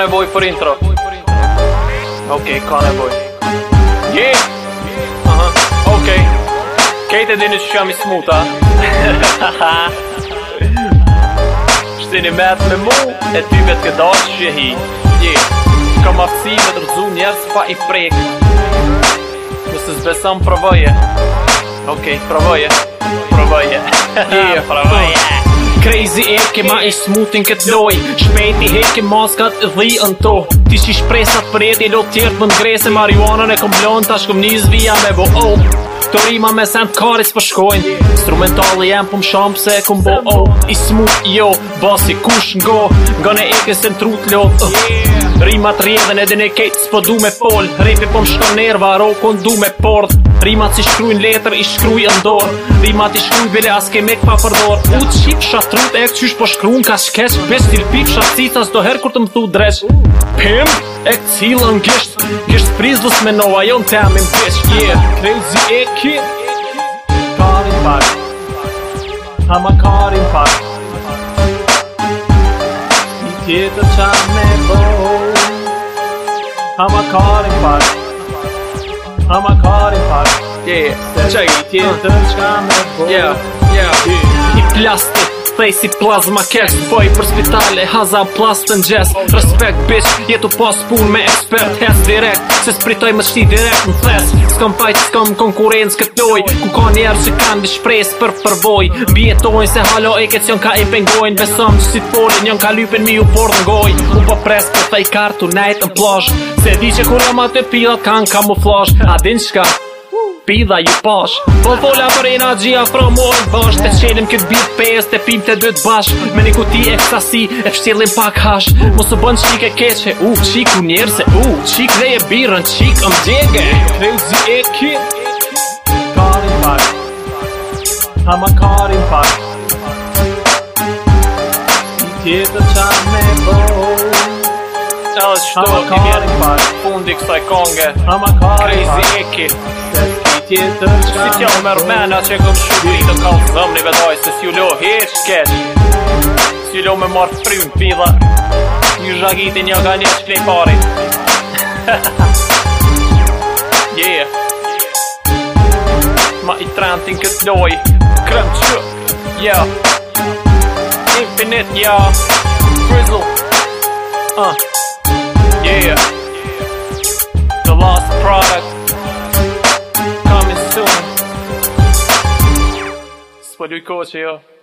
nevoj për intro Okej, okay, ka nevoj Yeah! Okej okay. Kejt e dini që që jam i smuta Shtini met me mu E ty vet këda që që hi Yeah! Kam afsi me të rëzu njerës pa i prek Nësë zbesam provoje Okej, okay, provoje Provoje Yeah, provoje kema ma i smutin këtë loj Shpejt i maskat dhi në to Ti që shpresat për jeti lot tjertë më ngrese Marihuanën e kom blonë tash kom njëz me bo oh Të rima me send karis për shkojnë Instrumentali jem për po më shampë se kom bo oh I smut jo, basi kush ngo Nga ne eke se në trut lot uh. Oh. Rima të rjedhen edhe ne kejtë s'po du me fol Repi për po më shkon nerva, roko në du me port Rimat si shkrujnë letër, i shkrujnë ndorë Rimat i shkrujnë bele as ke mek pa U të shqip shatrut e këqysh po shkrujnë ka shkesh Pesh t'il pip shatësit as doherë kur të më thu dresh Pim, e këtë cilë jo në gjesht Kësht prizlës me no ajon të amin pesh Yeah, crazy e kin Karin pak Hama karin pak Si tjetër qatë me bo Hama karin pak I'm a car in Yeah, yeah, yeah, yeah, yeah, thej si plazma kesh Boj për spitale, haza plas të njës Respekt bitch, jetu pas pun me ekspert Hes direkt, se spritoj më shti direkt në thes S'kom fajt, s'kom konkurenc këtë doj Ku ka njerë që kanë dhe shpres për përvoj Bjetojnë se halo e kec jon ka e pengojnë Besom që si t'forin, jon ka lypin mi u por në goj U po pres për taj kartu najt në plash Se di që kur ma të pilat kanë kamuflosh A din shka, Pida ju pash Po fola për e nga gjia fra mojnë bash Te qenim kët bit pes Te pim të dyt bash Me një kuti e kësasi E fshqelim pak hash Mo së bën qik e keqe u qik u njerë Se u qik dhe e birën Qik më djege Kre u zi e ki Karin pak Ha ma karin pak Si tjetë qatë me bo Ha ma karin pak Pundi kësaj konge Ha karin pak Kre e ki tjetër qka Si tjallë mërmena që këm shukri Të kam thëmë një vedaj se si u lo hirë shket Si u lo me marë frym pida Një zhagiti një ga një shklej pari Yeah Ma i trantin kët doj Krem që Yeah Infinite, yeah Grizzle Uh Yeah The last product produceren